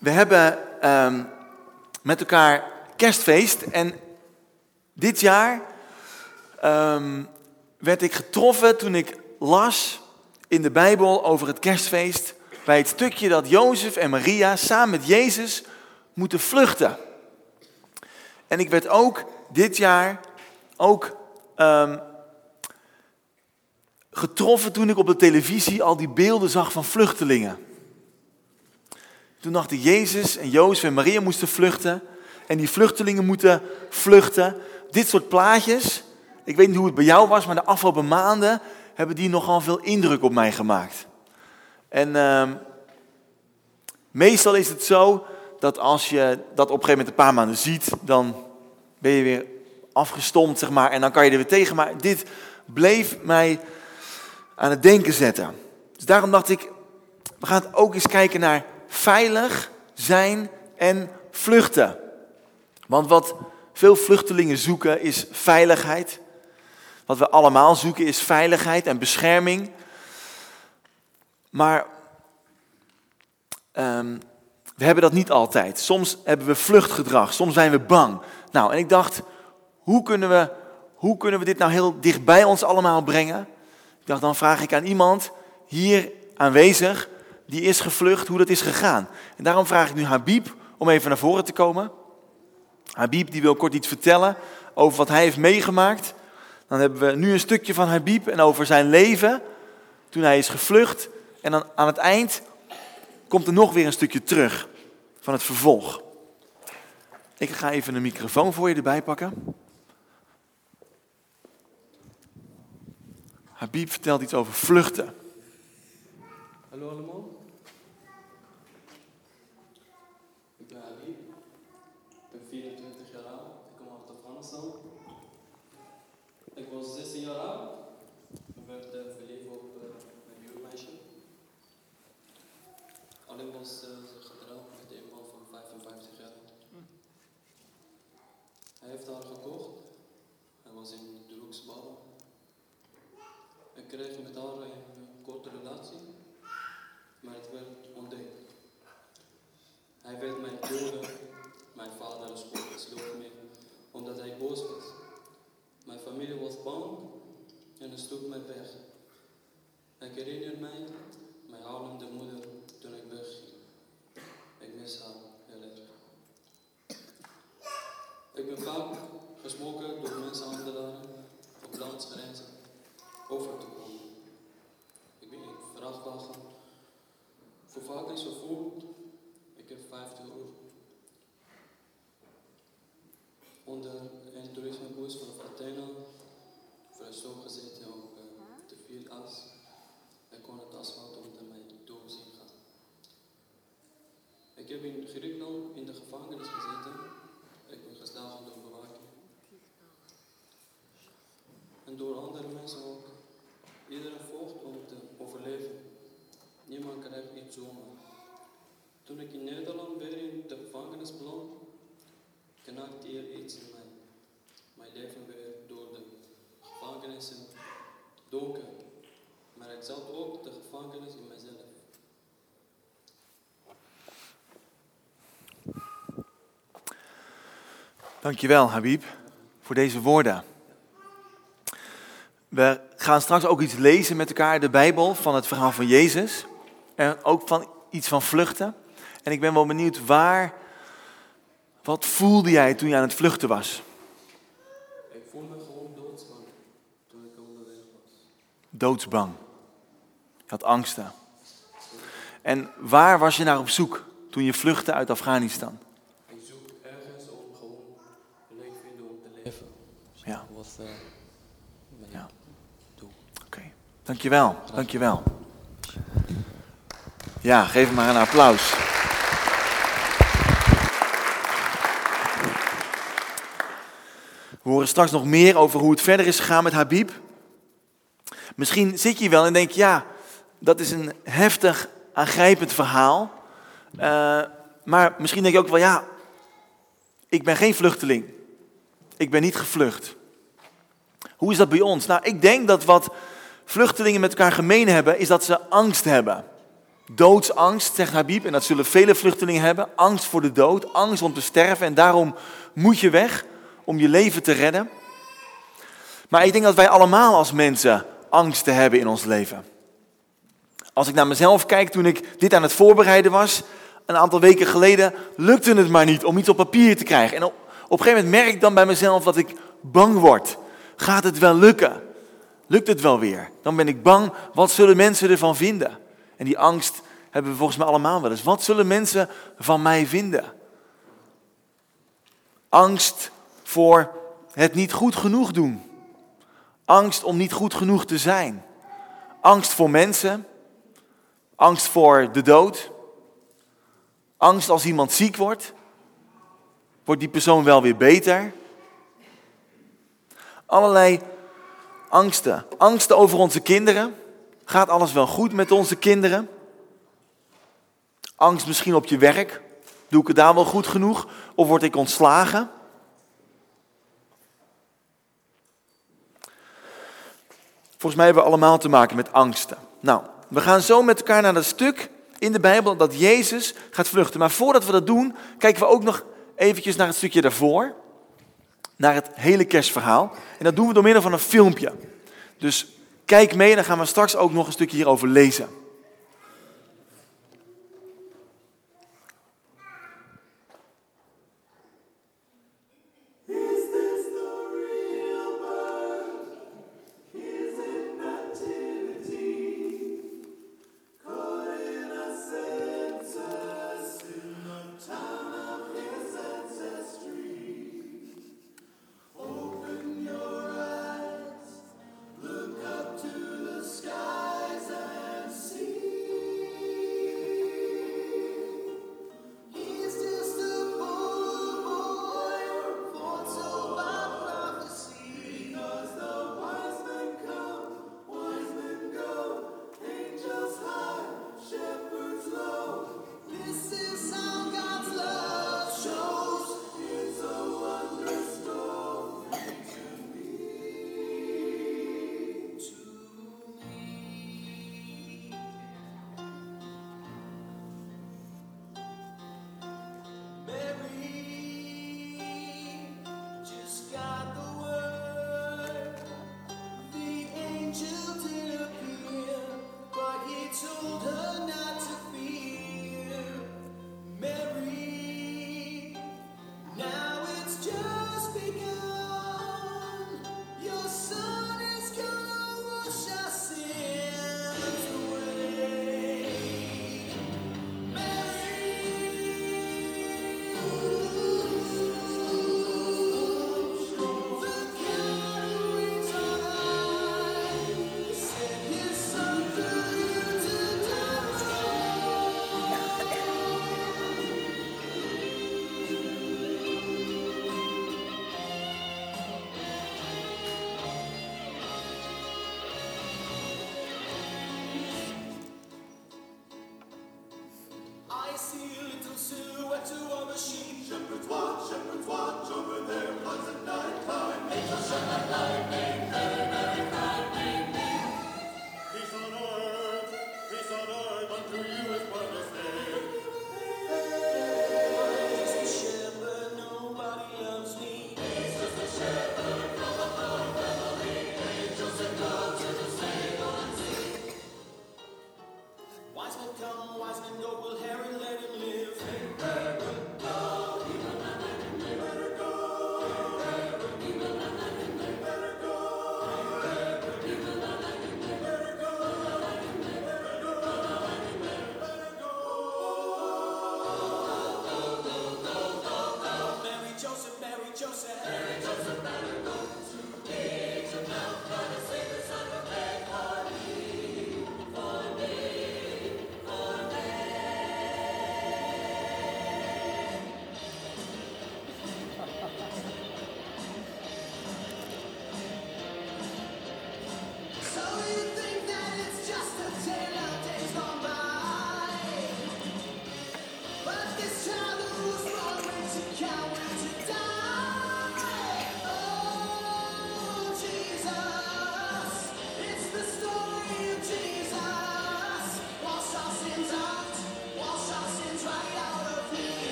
We hebben ehm, met elkaar kerstfeest en dit jaar ehm, werd ik getroffen toen ik las in de Bijbel over het kerstfeest bij het stukje dat Jozef en Maria samen met Jezus moeten vluchten. En ik werd ook dit jaar ook ehm, getroffen toen ik op de televisie al die beelden zag van vluchtelingen. Toen dacht ik, Jezus en Jozef en Maria moesten vluchten. En die vluchtelingen moeten vluchten. Dit soort plaatjes, ik weet niet hoe het bij jou was, maar de afgelopen maanden hebben die nogal veel indruk op mij gemaakt. En uh, meestal is het zo dat als je dat op een gegeven moment een paar maanden ziet, dan ben je weer afgestomd, zeg maar, en dan kan je er weer tegen. Maar dit bleef mij aan het denken zetten. Dus daarom dacht ik, we gaan ook eens kijken naar veilig zijn en vluchten. Want wat veel vluchtelingen zoeken is veiligheid. Wat we allemaal zoeken is veiligheid en bescherming. Maar um, we hebben dat niet altijd. Soms hebben we vluchtgedrag, soms zijn we bang. Nou, en ik dacht, hoe kunnen we, hoe kunnen we dit nou heel dicht bij ons allemaal brengen? Ik dacht, dan vraag ik aan iemand hier aanwezig die is gevlucht, hoe dat is gegaan. En daarom vraag ik nu Habib om even naar voren te komen. Habib die wil kort iets vertellen over wat hij heeft meegemaakt. Dan hebben we nu een stukje van Habib en over zijn leven toen hij is gevlucht. En dan aan het eind komt er nog weer een stukje terug van het vervolg. Ik ga even een microfoon voor je erbij pakken. Habib vertelt iets over vluchten. Hallo allemaal. Ik ben Habib. Ik ben 24 jaar oud. Ik kom uit Afghanistan. Ik was 16 jaar oud. Ik werd uh, verliefd op uh, een buurmeisje. Alleen was uh, ze getrouwd met een man van 55 jaar. Hij heeft haar gekocht. Hij was in de drugsbouw. Ik kreeg met haar een korte relatie, maar het werd ontdekt. Hij werd mij doden. Mijn vader sloeg me omdat hij boos was. Mijn familie was bang en sloeg mij weg. Ik herinner mij mijn huilende moeder toen ik wegging. Ik mis haar heel erg. Ik ben vaak gesmokkeld door mensenhandelaren op landsgrenzen over te komen. Ik ben in vrachtwagen. Voor vaak is vervoerd. Ik heb 50 euro. Onder een toerismebus vanaf Athena. Voor een stoel gezeten op uh, te veel as. Ik kon het asfalt onder mij door zien gaan. Ik heb in Griekenland in de gevangenis gezeten. Ik ben geslagen door bewaking. En door andere mensen ook. Iedereen vocht om te overleven. Niemand Toen ik in Nederland weer in de gevangenis beland, knakte er iets in mij. Mijn leven werd door de gevangenissen donker. Maar ik zat ook de gevangenis in mezelf. Dankjewel, Habib, voor deze woorden. We gaan straks ook iets lezen met elkaar, de Bijbel, van het verhaal van Jezus. En ook van iets van vluchten. En ik ben wel benieuwd waar, wat voelde jij toen je aan het vluchten was? Ik voelde me gewoon doodsbang toen ik onderweg was. Doodsbang. Je had angsten. En waar was je naar op zoek toen je vluchtte uit Afghanistan? Ik zoek ergens om gewoon een leuk vinden om te leven. Ja. Wat uh, Ja. doel. Oké, dankjewel, dankjewel. Ja, geef hem maar een applaus. We horen straks nog meer over hoe het verder is gegaan met Habib. Misschien zit je wel en denk ja, dat is een heftig, aangrijpend verhaal. Eh, maar misschien denk je ook wel, ja, ik ben geen vluchteling. Ik ben niet gevlucht. Hoe is dat bij ons? Nou, ik denk dat wat vluchtelingen met elkaar gemeen hebben, is dat ze angst hebben. Doodsangst, zegt Habib, en dat zullen vele vluchtelingen hebben. Angst voor de dood, angst om te sterven en daarom moet je weg om je leven te redden. Maar ik denk dat wij allemaal als mensen angsten hebben in ons leven. Als ik naar mezelf kijk toen ik dit aan het voorbereiden was, een aantal weken geleden, lukte het maar niet om iets op papier te krijgen. En op, een gegeven moment merk ik dan bij mezelf dat ik bang word. Gaat het wel lukken? Lukt het wel weer? Dan ben ik bang, wat zullen mensen ervan vinden? En die angst hebben we volgens mij allemaal wel eens. Wat zullen mensen van mij vinden? Angst voor het niet goed genoeg doen. Angst om niet goed genoeg te zijn. Angst voor mensen. Angst voor de dood. Angst als iemand ziek wordt. Wordt die persoon wel weer beter? Allerlei angsten. Angsten over onze kinderen. Gaat alles wel goed met onze kinderen? Angst misschien op je werk. Doe ik het daar wel goed genoeg? Of word ik ontslagen? Volgens mij hebben we allemaal te maken met angsten. Nou, we gaan zo met elkaar naar dat stuk in de Bijbel dat Jezus gaat vluchten. Maar voordat we dat doen, kijken we ook nog eventjes naar het stukje daarvoor. Naar het hele kerstverhaal. En dat doen we door middel van een filmpje. Dus kijk mee dan gaan we straks ook nog een stukje hierover lezen.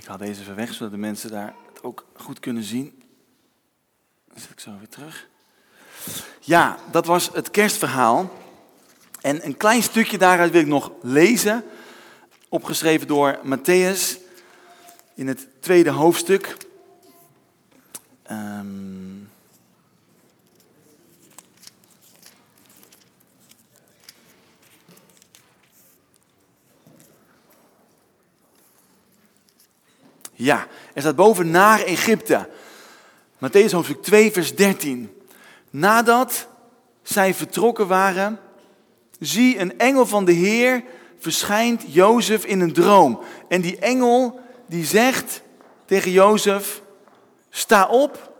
Ik haal deze even weg, zodat de mensen daar het ook goed kunnen zien. Dan zet ik zo weer terug. Ja, dat was het kerstverhaal. En een klein stukje daaruit wil ik nog lezen. Opgeschreven door Matthäus in het tweede hoofdstuk. Um, Ja, er staat boven naar Egypte. Matthäus hoofdstuk 2, vers 13. Nadat zij vertrokken waren, zie een engel van de Heer verschijnt Jozef in een droom. En die engel die zegt tegen Jozef, sta op,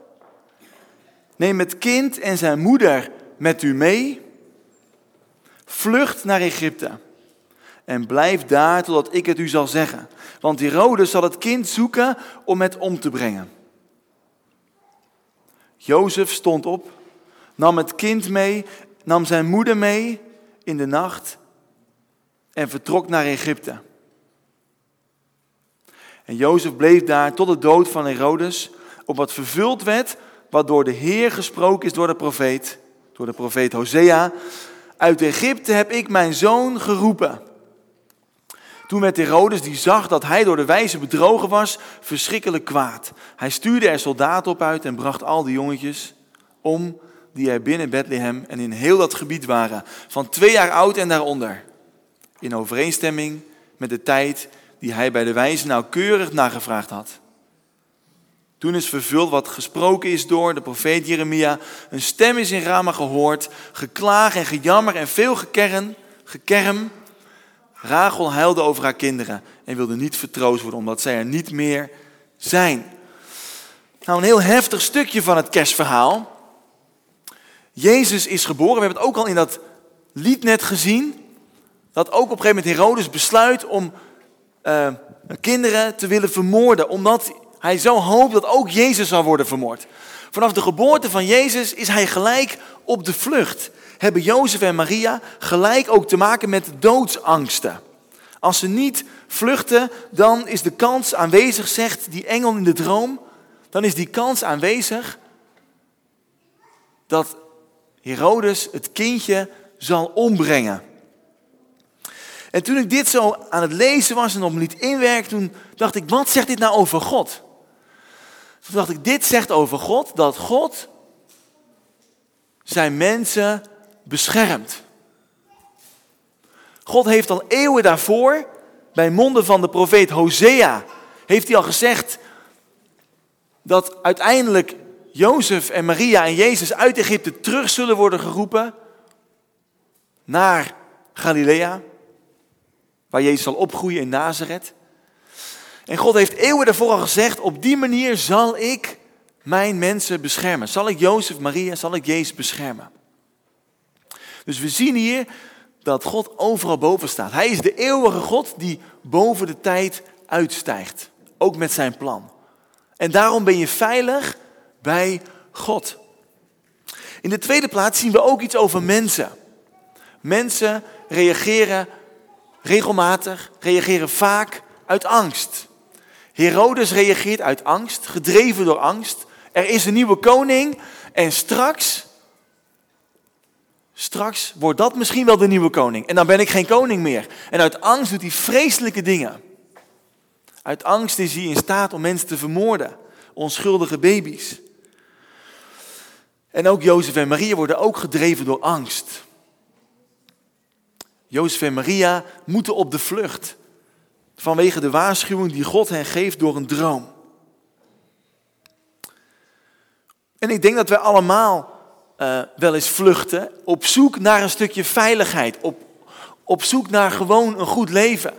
neem het kind en zijn moeder met u mee, vlucht naar Egypte en blijf daar totdat ik het u zal zeggen. Want Herodes zal het kind zoeken om het om te brengen. Jozef stond op, nam het kind mee, nam zijn moeder mee in de nacht en vertrok naar Egypte. En Jozef bleef daar tot de dood van Herodes, op wat vervuld werd, wat door de Heer gesproken is door de profeet, door de profeet Hosea. Uit Egypte heb ik mijn zoon geroepen. Toen werd Herodes, die zag dat hij door de wijze bedrogen was, verschrikkelijk kwaad. Hij stuurde er soldaten op uit en bracht al die jongetjes om die er binnen Bethlehem en in heel dat gebied waren, van twee jaar oud en daaronder. In overeenstemming met de tijd die hij bij de wijze nauwkeurig nagevraagd had. Toen is vervuld wat gesproken is door de profeet Jeremia. Een stem is in Rama gehoord, geklaag en gejammer en veel gekerm, gekerm Rachel huilde over haar kinderen en wilde niet vertroost worden omdat zij er niet meer zijn. Nou, een heel heftig stukje van het kerstverhaal. Jezus is geboren. We hebben het ook al in dat lied net gezien. Dat ook op een gegeven moment Herodes besluit om uh, kinderen te willen vermoorden. Omdat hij zo hoopt dat ook Jezus zal worden vermoord. Vanaf de geboorte van Jezus is hij gelijk op de vlucht hebben Jozef en Maria gelijk ook te maken met doodsangsten. Als ze niet vluchten, dan is de kans aanwezig, zegt die engel in de droom, dan is die kans aanwezig dat Herodes het kindje zal ombrengen. En toen ik dit zo aan het lezen was en op niet inwerk, toen dacht ik, wat zegt dit nou over God? Toen dacht ik, dit zegt over God dat God zijn mensen beschermd. God heeft al eeuwen daarvoor, bij monden van de profeet Hosea, heeft hij al gezegd dat uiteindelijk Jozef en Maria en Jezus uit Egypte terug zullen worden geroepen naar Galilea, waar Jezus zal opgroeien in Nazareth. En God heeft eeuwen daarvoor al gezegd, op die manier zal ik mijn mensen beschermen. Zal ik Jozef, Maria, zal ik Jezus beschermen. Dus we zien hier dat God overal boven staat. Hij is de eeuwige God die boven de tijd uitstijgt. Ook met zijn plan. En daarom ben je veilig bij God. In de tweede plaats zien we ook iets over mensen. Mensen reageren regelmatig, reageren vaak uit angst. Herodes reageert uit angst, gedreven door angst. Er is een nieuwe koning en straks Straks wordt dat misschien wel de nieuwe koning. En dan ben ik geen koning meer. En uit angst doet hij vreselijke dingen. Uit angst is hij in staat om mensen te vermoorden. Onschuldige baby's. En ook Jozef en Maria worden ook gedreven door angst. Jozef en Maria moeten op de vlucht. Vanwege de waarschuwing die God hen geeft door een droom. En ik denk dat wij allemaal uh, wel eens vluchten op zoek naar een stukje veiligheid, op, op zoek naar gewoon een goed leven.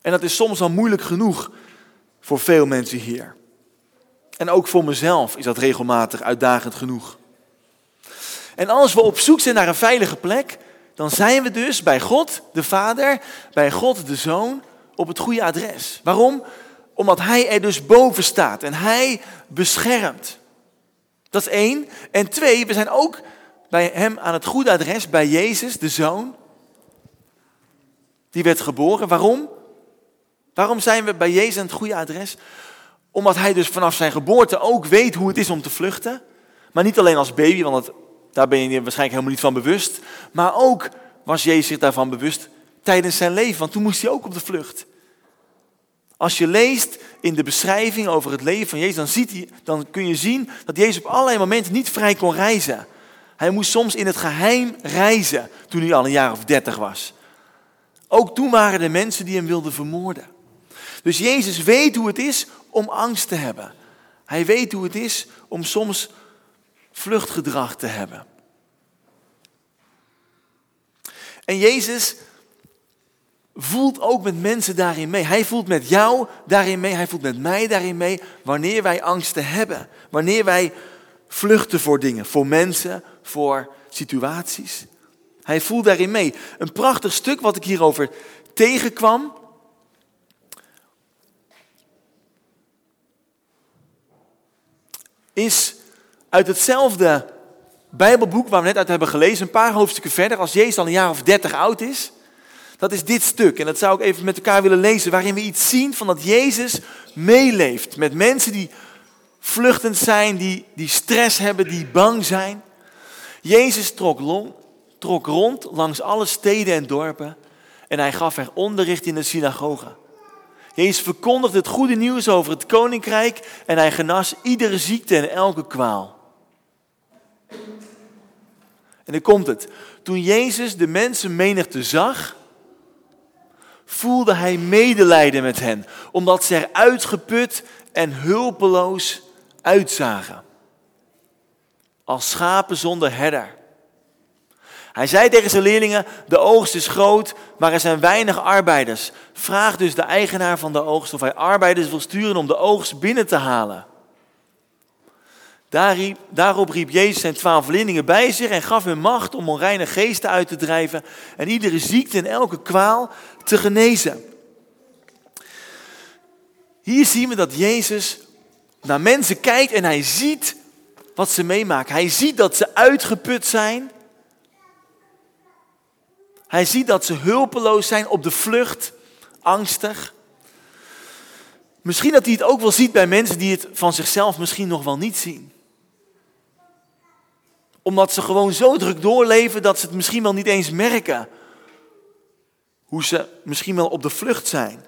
En dat is soms al moeilijk genoeg voor veel mensen hier. En ook voor mezelf is dat regelmatig uitdagend genoeg. En als we op zoek zijn naar een veilige plek, dan zijn we dus bij God de Vader, bij God de Zoon, op het goede adres. Waarom? Omdat Hij er dus boven staat en Hij beschermt. Dat is één. En twee, we zijn ook bij hem aan het goede adres, bij Jezus, de Zoon. Die werd geboren. Waarom? Waarom zijn we bij Jezus aan het goede adres? Omdat hij dus vanaf zijn geboorte ook weet hoe het is om te vluchten. Maar niet alleen als baby, want daar ben je je waarschijnlijk helemaal niet van bewust. Maar ook was Jezus zich daarvan bewust tijdens zijn leven, want toen moest hij ook op de vlucht. Als je leest in de beschrijving over het leven van Jezus, dan, ziet hij, dan kun je zien dat Jezus op allerlei momenten niet vrij kon reizen. Hij moest soms in het geheim reizen toen hij al een jaar of dertig was. Ook toen waren er mensen die hem wilden vermoorden. Dus Jezus weet hoe het is om angst te hebben. Hij weet hoe het is om soms vluchtgedrag te hebben. En Jezus voelt ook met mensen daarin mee. Hij voelt met jou daarin mee, hij voelt met mij daarin mee, wanneer wij angsten hebben. Wanneer wij vluchten voor dingen, voor mensen, voor situaties. Hij voelt daarin mee. Een prachtig stuk wat ik hierover tegenkwam. Is uit hetzelfde Bijbelboek waar we net uit hebben gelezen, een paar hoofdstukken verder, als Jezus al een jaar of dertig oud is. Dat is dit stuk. En dat zou ik even met elkaar willen lezen, waarin we iets zien van dat Jezus meeleeft met mensen die vluchtend zijn, die, die stress hebben, die bang zijn. Jezus trok, trok rond langs alle steden en dorpen en hij gaf er onderricht in de synagoge. Jezus verkondigde het goede nieuws over het koninkrijk en hij genas iedere ziekte en elke kwaal. En dan komt het. Toen Jezus de mensenmenigte zag, voelde hij medelijden met hen, omdat ze er uitgeput en hulpeloos uitzagen. Als schapen zonder herder. Hij zei tegen zijn leerlingen, de oogst is groot, maar er zijn weinig arbeiders. Vraag dus de eigenaar van de oogst of hij arbeiders wil sturen om de oogst binnen te halen. Daarop riep Jezus zijn twaalf leerlingen bij zich en gaf hun macht om onreine geesten uit te drijven en iedere ziekte en elke kwaal te genezen. Hier zien we dat Jezus naar mensen kijkt en hij ziet wat ze meemaken. Hij ziet dat ze uitgeput zijn. Hij ziet dat ze hulpeloos zijn, op de vlucht, angstig. Misschien dat hij het ook wel ziet bij mensen die het van zichzelf misschien nog wel niet zien. Omdat ze gewoon zo druk doorleven dat ze het misschien wel niet eens merken. Hoe ze misschien wel op de vlucht zijn.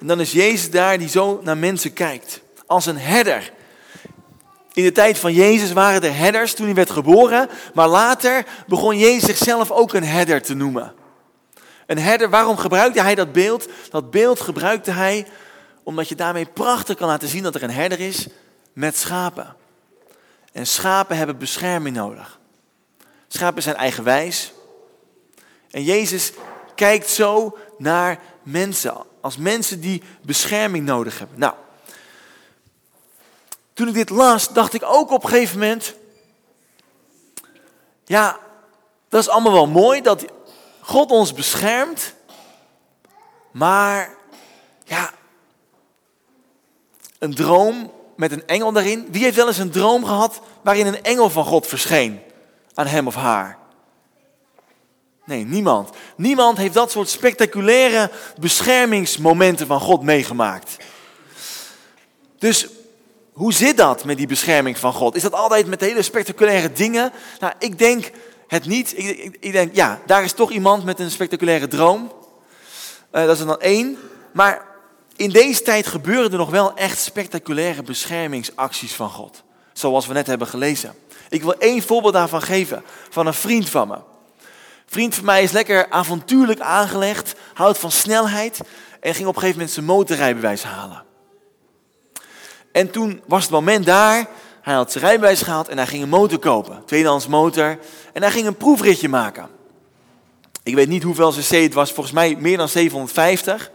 En dan is Jezus daar die zo naar mensen kijkt. Als een herder. In de tijd van Jezus waren er herders toen hij werd geboren. Maar later begon Jezus zichzelf ook een herder te noemen. Een herder, waarom gebruikte hij dat beeld? Dat beeld gebruikte hij omdat je daarmee prachtig kan laten zien dat er een herder is met schapen. En schapen hebben bescherming nodig. Schapen zijn eigenwijs. En Jezus kijkt zo naar mensen als mensen die bescherming nodig hebben. Nou, toen ik dit las, dacht ik ook op een gegeven moment, ja, dat is allemaal wel mooi dat God ons beschermt, maar ja, een droom met een engel daarin. Wie heeft wel eens een droom gehad waarin een engel van God verscheen aan hem of haar? Nee, niemand. Niemand heeft dat soort spectaculaire beschermingsmomenten van God meegemaakt. Dus hoe zit dat met die bescherming van God? Is dat altijd met hele spectaculaire dingen? Nou, ik denk het niet. Ik, ik, ik denk, ja, daar is toch iemand met een spectaculaire droom. Uh, dat is er dan één. Maar in deze tijd gebeuren er nog wel echt spectaculaire beschermingsacties van God. Zoals we net hebben gelezen. Ik wil één voorbeeld daarvan geven. Van een vriend van me vriend van mij is lekker avontuurlijk aangelegd, houdt van snelheid en ging op een gegeven moment zijn motorrijbewijs halen. En toen was het moment daar, hij had zijn rijbewijs gehaald en hij ging een motor kopen, tweedehands motor, en hij ging een proefritje maken. Ik weet niet hoeveel cc het was, volgens mij meer dan 750.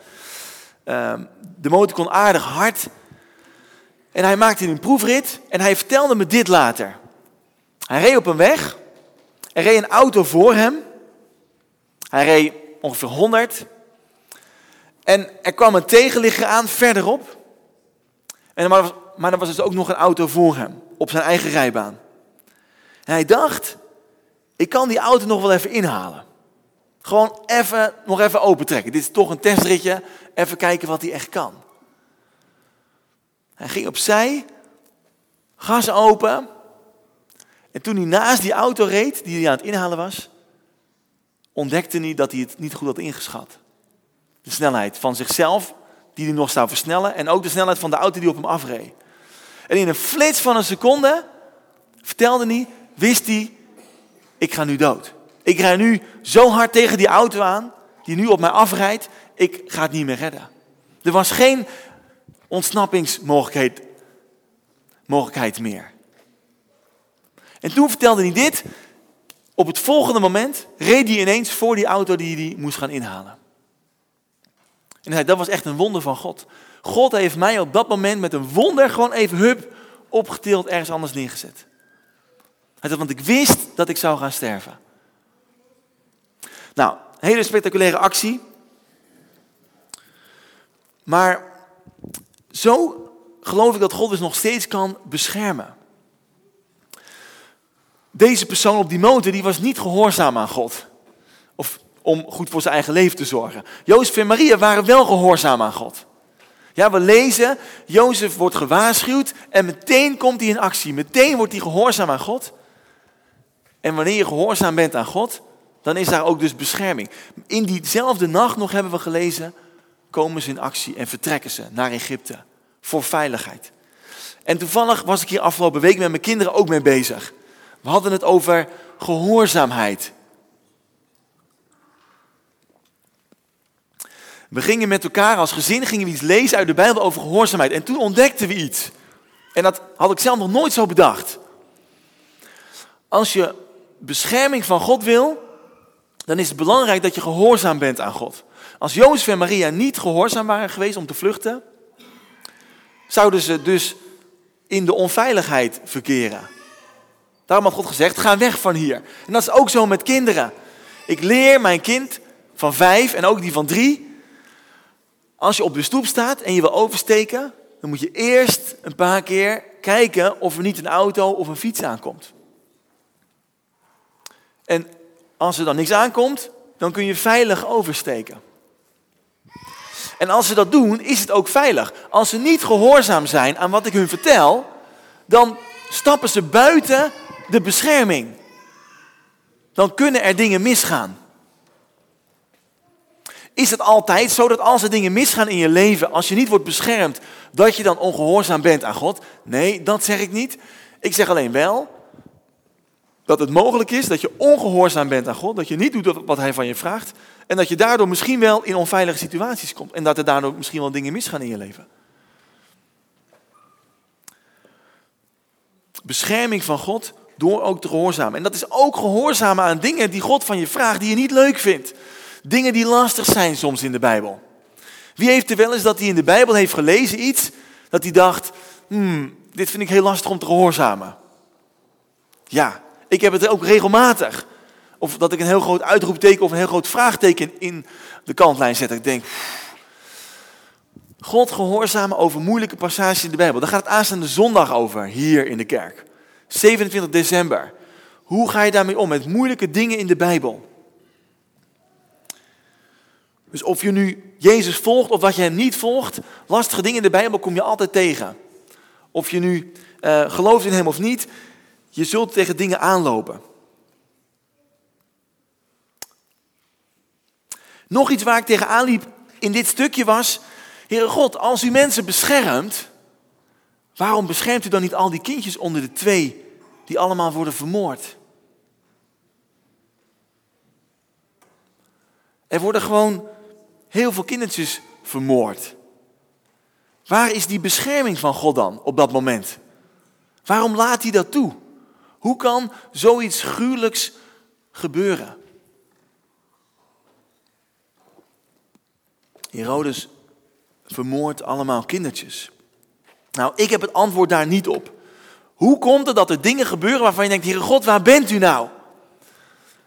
Ehm, de motor kon aardig hard. En hij maakte een proefrit en hij vertelde me dit later. Hij reed op een weg, er reed een auto voor hem hij reed ongeveer 100. En er kwam een tegenligger aan verderop. En maar, maar er was dus ook nog een auto voor hem, op zijn eigen rijbaan. En hij dacht, ik kan die auto nog wel even inhalen. Gewoon even, nog even opentrekken. Dit is toch een testritje. Even kijken wat hij echt kan. Hij ging opzij, gas open. En toen hij naast die auto reed, die hij aan het inhalen was, ontdekte hij dat hij het niet goed had ingeschat. De snelheid van zichzelf, die hij nog zou versnellen, en ook de snelheid van de auto die op hem afreed. En in een flits van een seconde vertelde hij, wist hij, ik ga nu dood. Ik rij nu zo hard tegen die auto aan, die nu op mij afrijdt, ik ga het niet meer redden. Er was geen ontsnappingsmogelijkheid mogelijkheid meer. En toen vertelde hij dit. Op het volgende moment reed hij ineens voor die auto die hij moest gaan inhalen. En hij dat was echt een wonder van God. God heeft mij op dat moment met een wonder gewoon even hup opgetild ergens anders neergezet. Hij zei, want ik wist dat ik zou gaan sterven. Nou, hele spectaculaire actie. Maar zo geloof ik dat God dus nog steeds kan beschermen. Deze persoon op die motor die was niet gehoorzaam aan God. Of om goed voor zijn eigen leven te zorgen. Jozef en Maria waren wel gehoorzaam aan God. Ja, we lezen, Jozef wordt gewaarschuwd en meteen komt hij in actie. Meteen wordt hij gehoorzaam aan God. En wanneer je gehoorzaam bent aan God, dan is daar ook dus bescherming. In diezelfde nacht nog hebben we gelezen, komen ze in actie en vertrekken ze naar Egypte voor veiligheid. En toevallig was ik hier afgelopen week met mijn kinderen ook mee bezig. We hadden het over gehoorzaamheid. We gingen met elkaar als gezin gingen we iets lezen uit de Bijbel over gehoorzaamheid. En toen ontdekten we iets. En dat had ik zelf nog nooit zo bedacht. Als je bescherming van God wil, dan is het belangrijk dat je gehoorzaam bent aan God. Als Jozef en Maria niet gehoorzaam waren geweest om te vluchten, zouden ze dus in de onveiligheid verkeren. Daarom had God gezegd, ga weg van hier. En dat is ook zo met kinderen. Ik leer mijn kind van vijf en ook die van drie. Als je op de stoep staat en je wil oversteken, dan moet je eerst een paar keer kijken of er niet een auto of een fiets aankomt. En als er dan niks aankomt, dan kun je veilig oversteken. En als ze dat doen, is het ook veilig. Als ze niet gehoorzaam zijn aan wat ik hun vertel, dan stappen ze buiten de bescherming. Dan kunnen er dingen misgaan. Is het altijd zo dat als er dingen misgaan in je leven, als je niet wordt beschermd, dat je dan ongehoorzaam bent aan God? Nee, dat zeg ik niet. Ik zeg alleen wel dat het mogelijk is dat je ongehoorzaam bent aan God, dat je niet doet wat Hij van je vraagt en dat je daardoor misschien wel in onveilige situaties komt en dat er daardoor misschien wel dingen misgaan in je leven. Bescherming van God door ook te gehoorzamen. En dat is ook gehoorzamen aan dingen die God van je vraagt, die je niet leuk vindt. Dingen die lastig zijn soms in de Bijbel. Wie heeft er wel eens dat hij in de Bijbel heeft gelezen iets, dat hij dacht, hmm, dit vind ik heel lastig om te gehoorzamen. Ja, ik heb het ook regelmatig. Of dat ik een heel groot uitroepteken of een heel groot vraagteken in de kantlijn zet. Ik denk, God gehoorzamen over moeilijke passages in de Bijbel. Daar gaat het aanstaande zondag over, hier in de kerk. 27 december. Hoe ga je daarmee om met moeilijke dingen in de Bijbel? Dus of je nu Jezus volgt of dat je hem niet volgt, lastige dingen in de Bijbel kom je altijd tegen. Of je nu uh, gelooft in hem of niet, je zult tegen dingen aanlopen. Nog iets waar ik tegen aanliep in dit stukje was, Heere God, als u mensen beschermt, waarom beschermt u dan niet al die kindjes onder de twee die allemaal worden vermoord? Er worden gewoon heel veel kindertjes vermoord. Waar is die bescherming van God dan op dat moment? Waarom laat hij dat toe? Hoe kan zoiets gruwelijks gebeuren? Herodes vermoordt allemaal kindertjes. Nou, ik heb het antwoord daar niet op. Hoe komt het dat er dingen gebeuren waarvan je denkt, Heere God, waar bent u nou?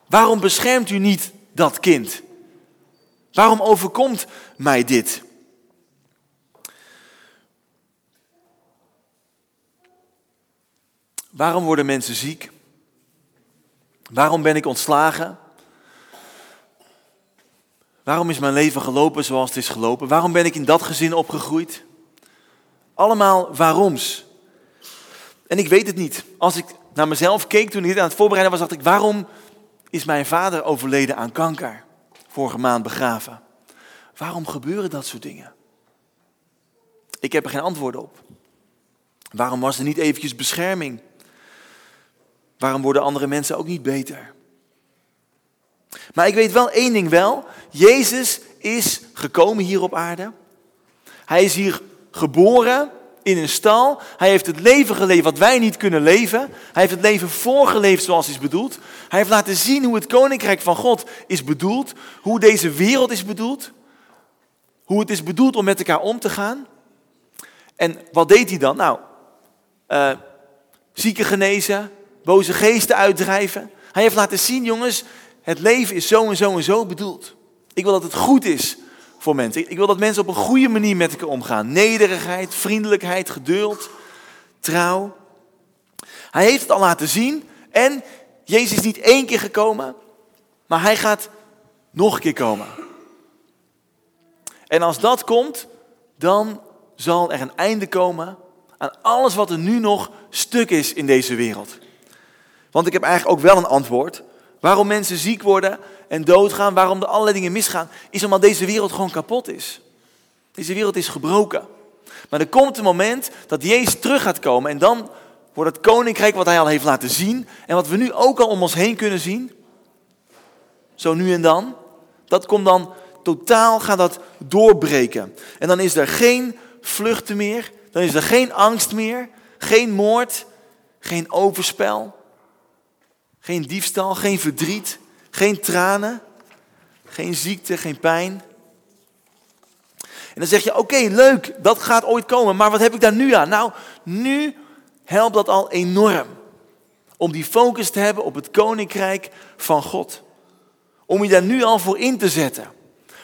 Waarom beschermt u niet dat kind? Waarom overkomt mij dit? Waarom worden mensen ziek? Waarom ben ik ontslagen? Waarom is mijn leven gelopen zoals het is gelopen? Waarom ben ik in dat gezin opgegroeid? Allemaal waaroms. En ik weet het niet. Als ik naar mezelf keek toen ik dit aan het voorbereiden was, dacht ik, waarom is mijn vader overleden aan kanker? Vorige maand begraven. Waarom gebeuren dat soort dingen? Ik heb er geen antwoord op. Waarom was er niet eventjes bescherming? Waarom worden andere mensen ook niet beter? Maar ik weet wel één ding wel. Jezus is gekomen hier op aarde. Hij is hier geboren in een stal. Hij heeft het leven geleefd wat wij niet kunnen leven. Hij heeft het leven voorgeleefd zoals is bedoeld. Hij heeft laten zien hoe het koninkrijk van God is bedoeld. Hoe deze wereld is bedoeld. Hoe het is bedoeld om met elkaar om te gaan. En wat deed hij dan? Nou, uh, zieken genezen, boze geesten uitdrijven. Hij heeft laten zien, jongens, het leven is zo en zo en zo bedoeld. Ik wil dat het goed is voor mensen. Ik wil dat mensen op een goede manier met elkaar omgaan. Nederigheid, vriendelijkheid, geduld, trouw. Hij heeft het al laten zien. En Jezus is niet één keer gekomen, maar hij gaat nog een keer komen. En als dat komt, dan zal er een einde komen aan alles wat er nu nog stuk is in deze wereld. Want ik heb eigenlijk ook wel een antwoord. Waarom mensen ziek worden en doodgaan, waarom er allerlei dingen misgaan, is omdat deze wereld gewoon kapot is. Deze wereld is gebroken. Maar er komt een moment dat Jezus terug gaat komen en dan wordt het koninkrijk wat hij al heeft laten zien en wat we nu ook al om ons heen kunnen zien, zo nu en dan, dat komt dan totaal, gaat dat doorbreken. En dan is er geen vluchten meer, dan is er geen angst meer, geen moord, geen overspel, geen diefstal, geen verdriet, geen tranen, geen ziekte, geen pijn. En dan zeg je, oké, leuk, dat gaat ooit komen, maar wat heb ik daar nu aan? Nou, nu helpt dat al enorm. Om die focus te hebben op het koninkrijk van God. Om je daar nu al voor in te zetten.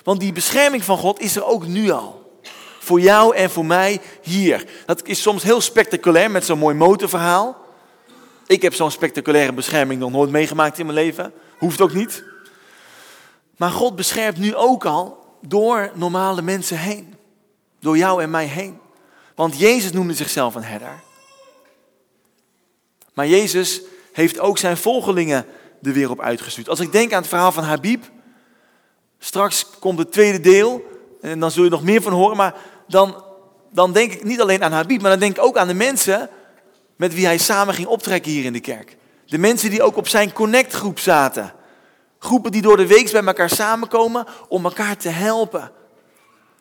Want die bescherming van God is er ook nu al. Voor jou en voor mij hier. Dat is soms heel spectaculair met zo'n mooi motorverhaal. Ik heb zo'n spectaculaire bescherming nog nooit meegemaakt in mijn leven. Hoeft ook niet. Maar God beschermt nu ook al door normale mensen heen. Door jou en mij heen. Want Jezus noemde zichzelf een herder. Maar Jezus heeft ook zijn volgelingen de wereld uitgestuurd. Als ik denk aan het verhaal van Habib. Straks komt het tweede deel. En dan zul je nog meer van horen. Maar dan, dan denk ik niet alleen aan Habib. Maar dan denk ik ook aan de mensen met wie hij samen ging optrekken hier in de kerk. De mensen die ook op zijn connectgroep zaten. Groepen die door de week bij elkaar samenkomen om elkaar te helpen.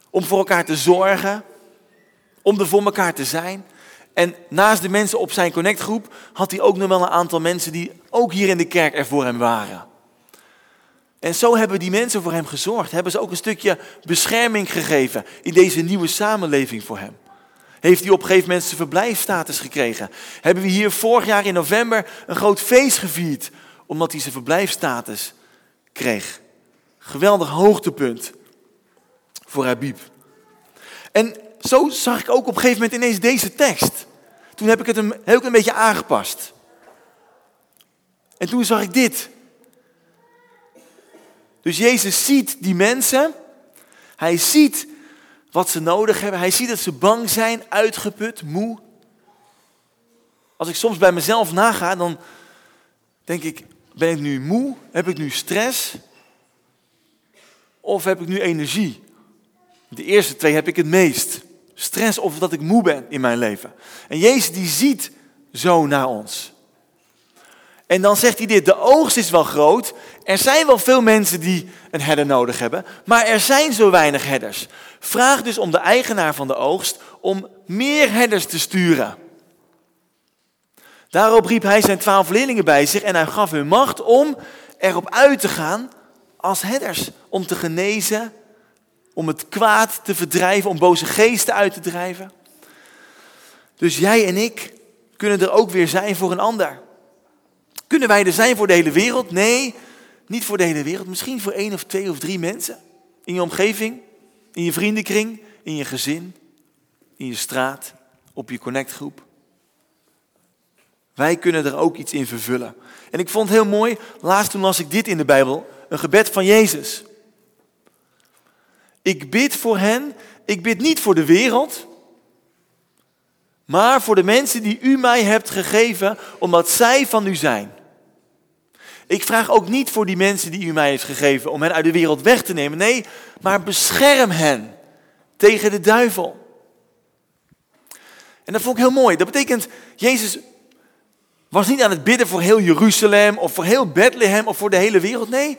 Om voor elkaar te zorgen. Om er voor elkaar te zijn. En naast de mensen op zijn connectgroep had hij ook nog wel een aantal mensen die ook hier in de kerk er voor hem waren. En zo hebben die mensen voor hem gezorgd. Hebben ze ook een stukje bescherming gegeven in deze nieuwe samenleving voor hem. Heeft hij op een gegeven moment zijn verblijfstatus gekregen? Hebben we hier vorig jaar in november een groot feest gevierd omdat hij zijn verblijfstatus kreeg? Geweldig hoogtepunt voor Habib. En zo zag ik ook op een gegeven moment ineens deze tekst. Toen heb ik het een, heel een beetje aangepast. En toen zag ik dit. Dus Jezus ziet die mensen. Hij ziet wat ze nodig hebben. Hij ziet dat ze bang zijn, uitgeput, moe. Als ik soms bij mezelf naga, dan denk ik, ben ik nu moe? Heb ik nu stress? Of heb ik nu energie? De eerste twee heb ik het meest. Stress of dat ik moe ben in mijn leven. En Jezus die ziet zo naar ons. En dan zegt hij dit, de oogst is wel groot. Er zijn wel veel mensen die een herder nodig hebben, maar er zijn zo weinig herders. Vraag dus om de eigenaar van de oogst om meer herders te sturen. Daarop riep hij zijn twaalf leerlingen bij zich en hij gaf hun macht om erop uit te gaan als herders. Om te genezen, om het kwaad te verdrijven, om boze geesten uit te drijven. Dus jij en ik kunnen er ook weer zijn voor een ander. Kunnen wij er zijn voor de hele wereld? Nee, niet voor de hele wereld. Misschien voor één of twee of drie mensen. In je omgeving, in je vriendenkring, in je gezin, in je straat, op je connectgroep. Wij kunnen er ook iets in vervullen. En ik vond het heel mooi, laatst toen las ik dit in de Bijbel, een gebed van Jezus. Ik bid voor hen. Ik bid niet voor de wereld, maar voor de mensen die u mij hebt gegeven, omdat zij van u zijn. Ik vraag ook niet voor die mensen die u mij heeft gegeven om hen uit de wereld weg te nemen. Nee, maar bescherm hen tegen de duivel. En dat vond ik heel mooi. Dat betekent, Jezus was niet aan het bidden voor heel Jeruzalem of voor heel Bethlehem of voor de hele wereld. Nee,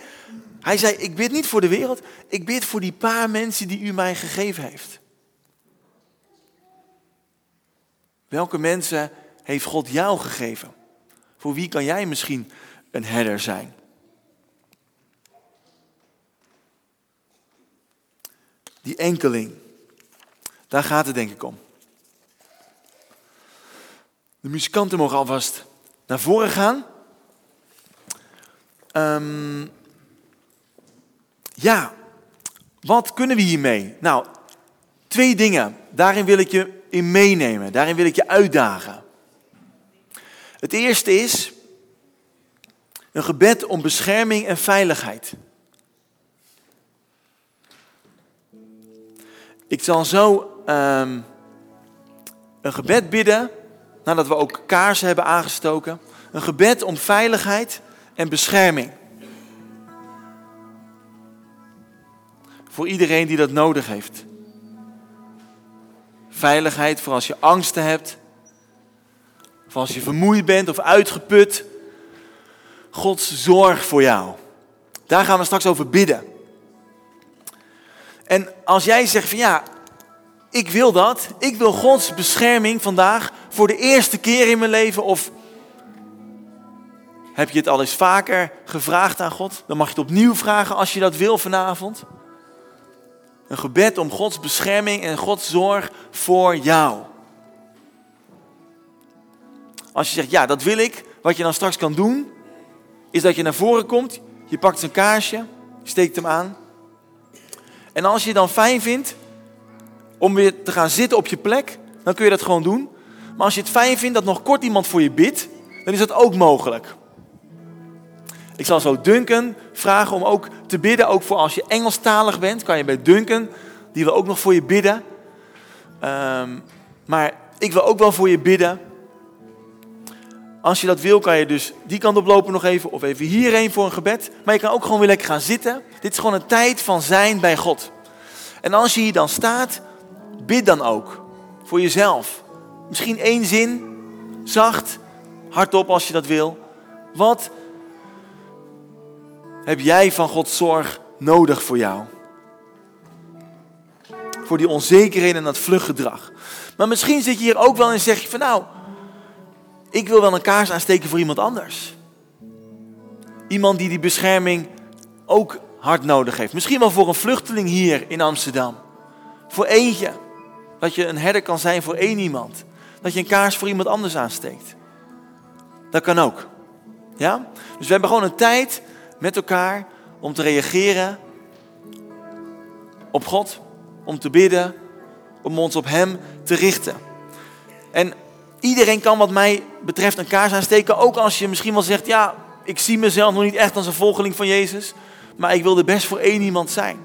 hij zei, ik bid niet voor de wereld, ik bid voor die paar mensen die u mij gegeven heeft. Welke mensen heeft God jou gegeven? Voor wie kan jij misschien een herder zijn? Die enkeling, daar gaat het denk ik om. De muzikanten mogen alvast naar voren gaan. Um, ja, wat kunnen we hiermee? Nou, twee dingen. Daarin wil ik je in meenemen. Daarin wil ik je uitdagen. Het eerste is een gebed om bescherming en veiligheid. Ik zal zo um, een gebed bidden, nadat we ook kaarsen hebben aangestoken. Een gebed om veiligheid en bescherming. Voor iedereen die dat nodig heeft. Veiligheid voor als je angsten hebt. Of als je vermoeid bent of uitgeput. Gods zorg voor jou. Daar gaan we straks over bidden. En als jij zegt van ja, ik wil dat. Ik wil Gods bescherming vandaag voor de eerste keer in mijn leven. Of heb je het al eens vaker gevraagd aan God? Dan mag je het opnieuw vragen als je dat wil vanavond. Een gebed om Gods bescherming en Gods zorg voor jou. Als je zegt, ja, dat wil ik, wat je dan straks kan doen, is dat je naar voren komt, je pakt een kaarsje, je steekt hem aan. En als je dan fijn vindt om weer te gaan zitten op je plek, dan kun je dat gewoon doen. Maar als je het fijn vindt dat nog kort iemand voor je bidt, dan is dat ook mogelijk. Ik zal zo Duncan vragen om ook te bidden, ook voor als je Engelstalig bent, kan je bij Duncan, die wil ook nog voor je bidden. Um, maar ik wil ook wel voor je bidden. Als je dat wil, kan je dus die kant op lopen nog even, of even hierheen voor een gebed. Maar je kan ook gewoon weer lekker gaan zitten. Dit is gewoon een tijd van zijn bij God. En als je hier dan staat, bid dan ook voor jezelf. Misschien één zin, zacht, hardop als je dat wil. Wat heb jij van Gods zorg nodig voor jou? Voor die onzekerheden en dat vluchtgedrag. Maar misschien zit je hier ook wel en zeg je van nou, ik wil wel een kaars aansteken voor iemand anders. Iemand die die bescherming ook hard nodig heeft. Misschien wel voor een vluchteling hier in Amsterdam. Voor eentje. Dat je een herder kan zijn voor één iemand. Dat je een kaars voor iemand anders aansteekt. Dat kan ook. Ja? Dus we hebben gewoon een tijd met elkaar om te reageren op God, om te bidden, om ons op Hem te richten. En iedereen kan wat mij betreft een kaars aansteken, ook als je misschien wel zegt, ja, ik zie mezelf nog niet echt als een volgeling van Jezus, maar ik wil er best voor één iemand zijn.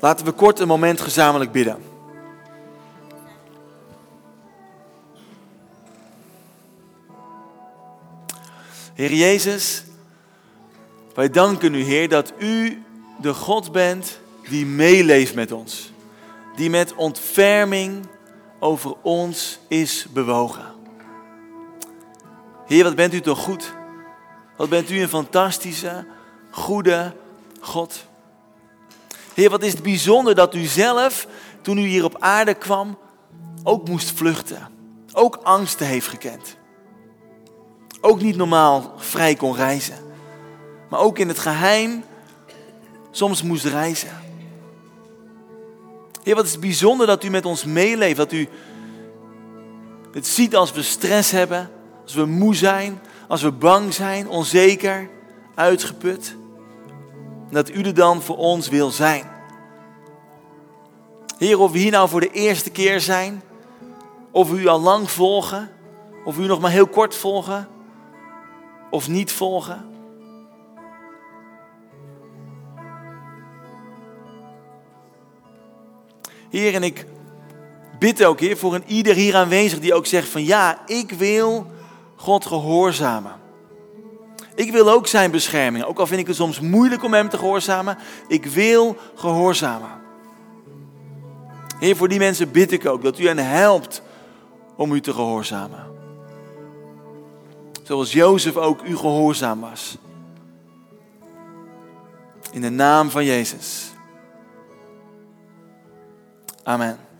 Laten we kort een moment gezamenlijk bidden. Heer Jezus, wij danken u, Heer, dat u de God bent die meeleeft met ons. Die met ontferming over ons is bewogen. Heer, wat bent u toch goed? Wat bent u een fantastische, goede God. Heer, wat is het bijzonder dat u zelf, toen u hier op aarde kwam, ook moest vluchten. Ook angsten heeft gekend ook niet normaal vrij kon reizen. Maar ook in het geheim soms moest reizen. Heer, wat is bijzonder dat u met ons meeleeft. Dat u het ziet als we stress hebben, als we moe zijn, als we bang zijn, onzeker, uitgeput. dat u er dan voor ons wil zijn. Heer, of we hier nou voor de eerste keer zijn, of we u al lang volgen, of we u nog maar heel kort volgen. of niet volgen? Heer, en ik bid ook, Heer, voor een ieder hier aanwezig die ook zegt van ja, ik wil God gehoorzamen. Ik wil ook zijn bescherming, ook al vind ik het soms moeilijk om hem te gehoorzamen. Ik wil gehoorzamen. Heer, voor die mensen bid ik ook dat u hen helpt om u te gehoorzamen. Zoals Jozef ook u gehoorzaam was. In de naam van Jezus. Amen.